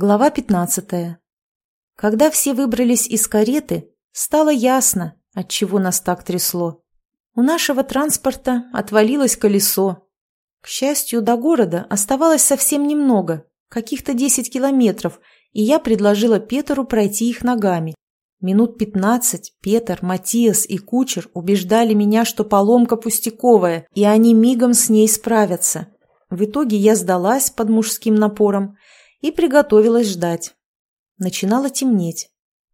Глава 15. Когда все выбрались из кареты, стало ясно, от чего нас так трясло. У нашего транспорта отвалилось колесо. К счастью, до города оставалось совсем немного, каких-то 10 километров, и я предложила Петеру пройти их ногами. Минут пятнадцать Петр, Матиас и кучер убеждали меня, что поломка пустяковая, и они мигом с ней справятся. В итоге я сдалась под мужским напором и приготовилась ждать. Начинало темнеть.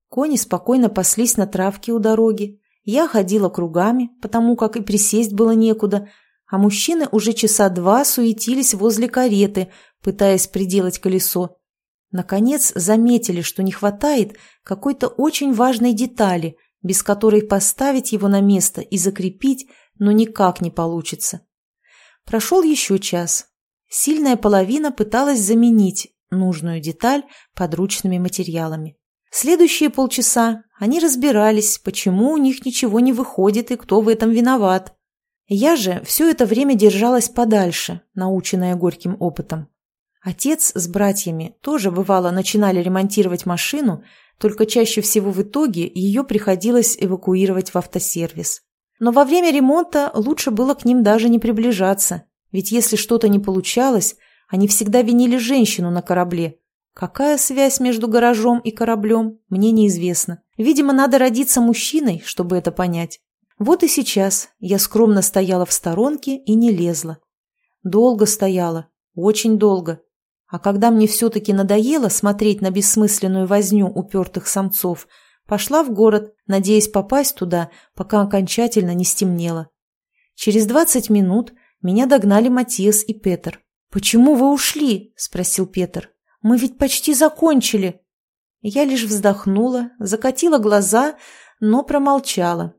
Кони спокойно паслись на травке у дороги. Я ходила кругами, потому как и присесть было некуда, а мужчины уже часа два суетились возле кареты, пытаясь приделать колесо. Наконец заметили, что не хватает какой-то очень важной детали, без которой поставить его на место и закрепить, но никак не получится. Прошел еще час. Сильная половина пыталась заменить нужную деталь подручными материалами. Следующие полчаса они разбирались, почему у них ничего не выходит и кто в этом виноват. Я же все это время держалась подальше, наученная горьким опытом. Отец с братьями тоже, бывало, начинали ремонтировать машину, только чаще всего в итоге ее приходилось эвакуировать в автосервис. Но во время ремонта лучше было к ним даже не приближаться, ведь если что-то не получалось, они всегда винили женщину на корабле. Какая связь между гаражом и кораблем, мне неизвестно. Видимо, надо родиться мужчиной, чтобы это понять. Вот и сейчас я скромно стояла в сторонке и не лезла. Долго стояла, очень долго. А когда мне все-таки надоело смотреть на бессмысленную возню упертых самцов, пошла в город, надеясь попасть туда, пока окончательно не стемнело. Через двадцать минут меня догнали Матиас и Петр. «Почему вы ушли?» – спросил Петр. «Мы ведь почти закончили». Я лишь вздохнула, закатила глаза, но промолчала.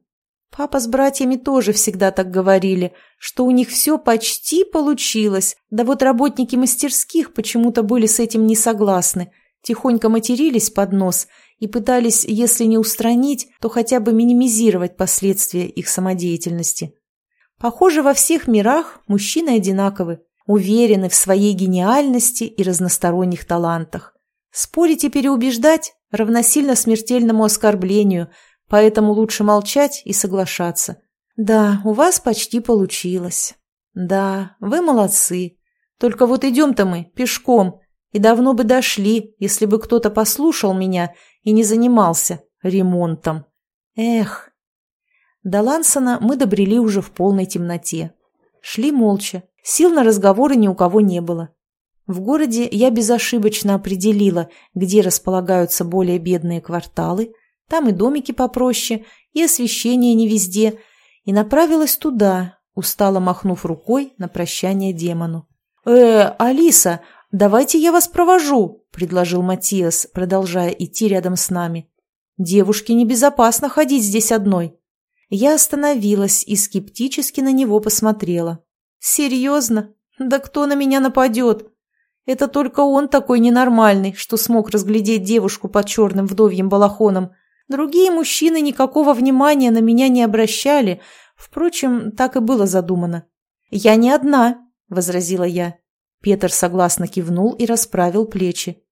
Папа с братьями тоже всегда так говорили, что у них все почти получилось, да вот работники мастерских почему-то были с этим не согласны, тихонько матерились под нос и пытались, если не устранить, то хотя бы минимизировать последствия их самодеятельности. Похоже, во всех мирах мужчины одинаковы, уверены в своей гениальности и разносторонних талантах. Спорить и переубеждать равносильно смертельному оскорблению, поэтому лучше молчать и соглашаться. Да, у вас почти получилось. Да, вы молодцы. Только вот идем-то мы пешком, и давно бы дошли, если бы кто-то послушал меня и не занимался ремонтом. Эх. До Лансона мы добрели уже в полной темноте. Шли молча, Сил на разговоры ни у кого не было. В городе я безошибочно определила, где располагаются более бедные кварталы, там и домики попроще, и освещение не везде, и направилась туда, устало махнув рукой на прощание демону. «Э, Алиса, давайте я вас провожу», — предложил Матиас, продолжая идти рядом с нами. «Девушке небезопасно ходить здесь одной». Я остановилась и скептически на него посмотрела. «Серьезно? Да кто на меня нападет? Это только он такой ненормальный, что смог разглядеть девушку под черным вдовьим балахоном. Другие мужчины никакого внимания на меня не обращали. Впрочем, так и было задумано. «Я не одна», — возразила я. Петр согласно кивнул и расправил плечи.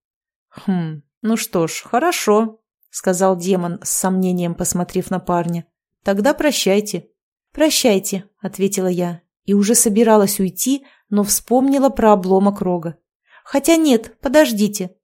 «Хм, ну что ж, хорошо», — сказал демон, с сомнением посмотрев на парня. «Тогда прощайте». «Прощайте», — ответила я и уже собиралась уйти, но вспомнила про обломок рога. Хотя нет, подождите.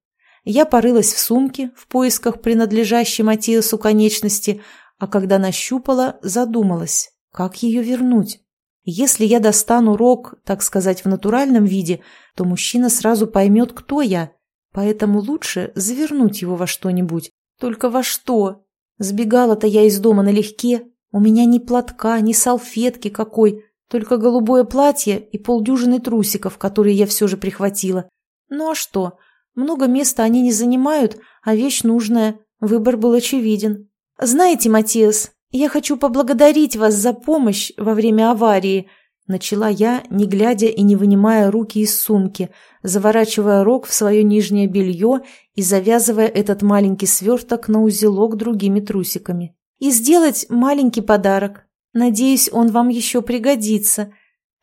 Я порылась в сумке в поисках принадлежащей Матиасу конечности, а когда нащупала, задумалась, как ее вернуть. Если я достану рог, так сказать, в натуральном виде, то мужчина сразу поймет, кто я, поэтому лучше завернуть его во что-нибудь. Только во что? Сбегала-то я из дома налегке, у меня ни платка, ни салфетки какой, только голубое платье и полдюжины трусиков, которые я все же прихватила. Ну а что? Много места они не занимают, а вещь нужная. Выбор был очевиден. «Знаете, Матиас, я хочу поблагодарить вас за помощь во время аварии», начала я, не глядя и не вынимая руки из сумки, заворачивая рог в свое нижнее белье и завязывая этот маленький сверток на узелок другими трусиками. «И сделать маленький подарок. Надеюсь, он вам еще пригодится.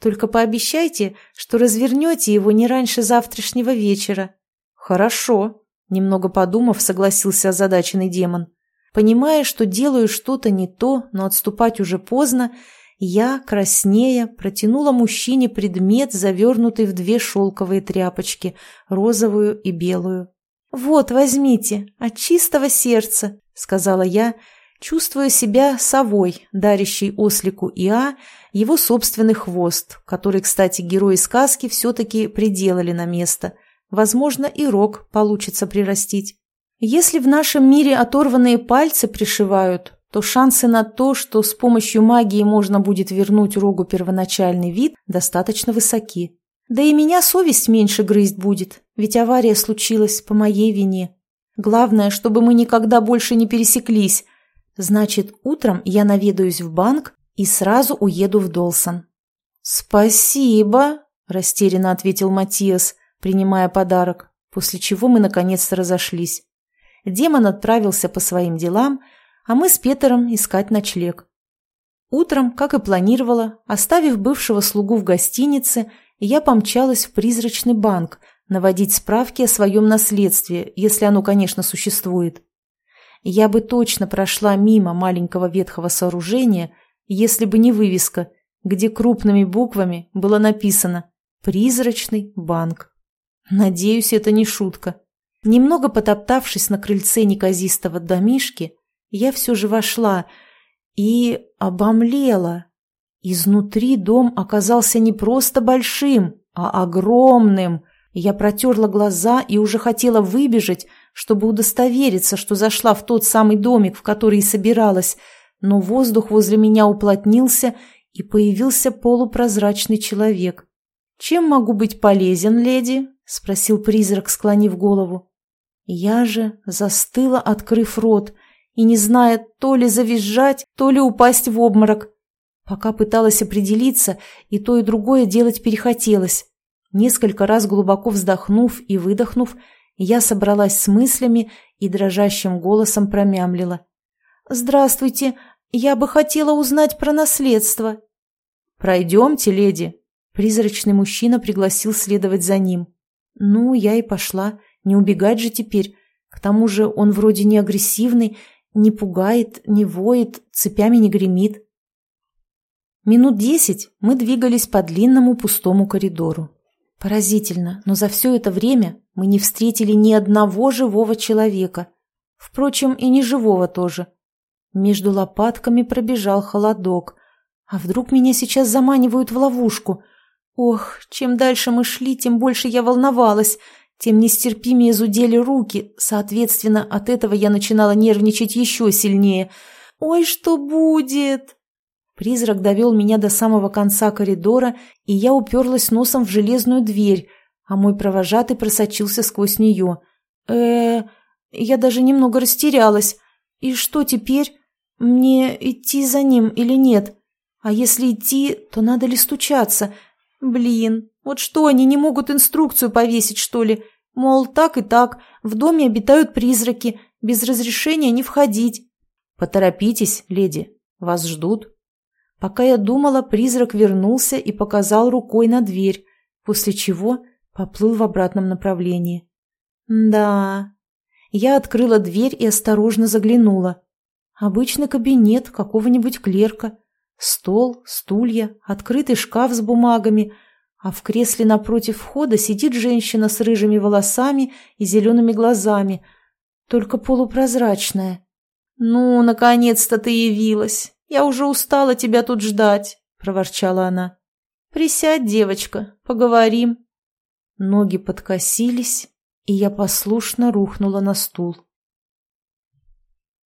Только пообещайте, что развернете его не раньше завтрашнего вечера». «Хорошо», Немного подумав, согласился озадаченный демон. Понимая, что делаю что-то не то, но отступать уже поздно, я, краснея, протянула мужчине предмет, завернутый в две шелковые тряпочки, розовую и белую. «Вот, возьмите, от чистого сердца», — сказала я, чувствуя себя совой, дарящей ослику Иа его собственный хвост, который, кстати, герои сказки все-таки приделали на место. Возможно, и рог получится прирастить. Если в нашем мире оторванные пальцы пришивают, то шансы на то, что с помощью магии можно будет вернуть рогу первоначальный вид, достаточно высоки. Да и меня совесть меньше грызть будет, ведь авария случилась по моей вине. Главное, чтобы мы никогда больше не пересеклись. Значит, утром я наведаюсь в банк и сразу уеду в Долсон. «Спасибо», – растерянно ответил Матиас, принимая подарок, после чего мы наконец-то разошлись. Демон отправился по своим делам, а мы с Петером искать ночлег. Утром, как и планировала, оставив бывшего слугу в гостинице, я помчалась в призрачный банк наводить справки о своем наследстве, если оно, конечно, существует. Я бы точно прошла мимо маленького ветхого сооружения, если бы не вывеска, где крупными буквами было написано «Призрачный банк». Надеюсь, это не шутка. Немного потоптавшись на крыльце неказистого домишки, я все же вошла и обомлела. Изнутри дом оказался не просто большим, а огромным. Я протерла глаза и уже хотела выбежать, чтобы удостовериться, что зашла в тот самый домик, в который и собиралась, но воздух возле меня уплотнился, и появился полупрозрачный человек. «Чем могу быть полезен, леди?» — спросил призрак, склонив голову. Я же застыла, открыв рот, и не зная то ли завизжать, то ли упасть в обморок. Пока пыталась определиться, и то, и другое делать перехотелось. Несколько раз глубоко вздохнув и выдохнув, я собралась с мыслями и дрожащим голосом промямлила. «Здравствуйте, я бы хотела узнать про наследство». «Пройдемте, леди». Призрачный мужчина пригласил следовать за ним. Ну, я и пошла. Не убегать же теперь. К тому же он вроде не агрессивный, не пугает, не воет, цепями не гремит. Минут десять мы двигались по длинному пустому коридору. Поразительно, но за все это время мы не встретили ни одного живого человека. Впрочем, и не живого тоже. Между лопатками пробежал холодок. А вдруг меня сейчас заманивают в ловушку? Ох, чем дальше мы шли, тем больше я волновалась, тем нестерпимее зудели руки. Соответственно, от этого я начинала нервничать еще сильнее. «Ой, что будет?» Призрак довел меня до самого конца коридора, и я уперлась носом в железную дверь, а мой провожатый просочился сквозь нее. э Я даже немного растерялась. И что теперь? Мне идти за ним или нет? А если идти, то надо ли стучаться? Блин, вот что, они не могут инструкцию повесить, что ли? Мол, так и так, в доме обитают призраки, без разрешения не входить. Поторопитесь, леди, вас ждут. Пока я думала, призрак вернулся и показал рукой на дверь, после чего поплыл в обратном направлении. Да, я открыла дверь и осторожно заглянула. Обычный кабинет какого-нибудь клерка. Стол, стулья, открытый шкаф с бумагами, а в кресле напротив входа сидит женщина с рыжими волосами и зелеными глазами, только полупрозрачная. «Ну, наконец-то ты явилась! Я уже устала тебя тут ждать!» – проворчала она. «Присядь, девочка, поговорим». Ноги подкосились, и я послушно рухнула на стул.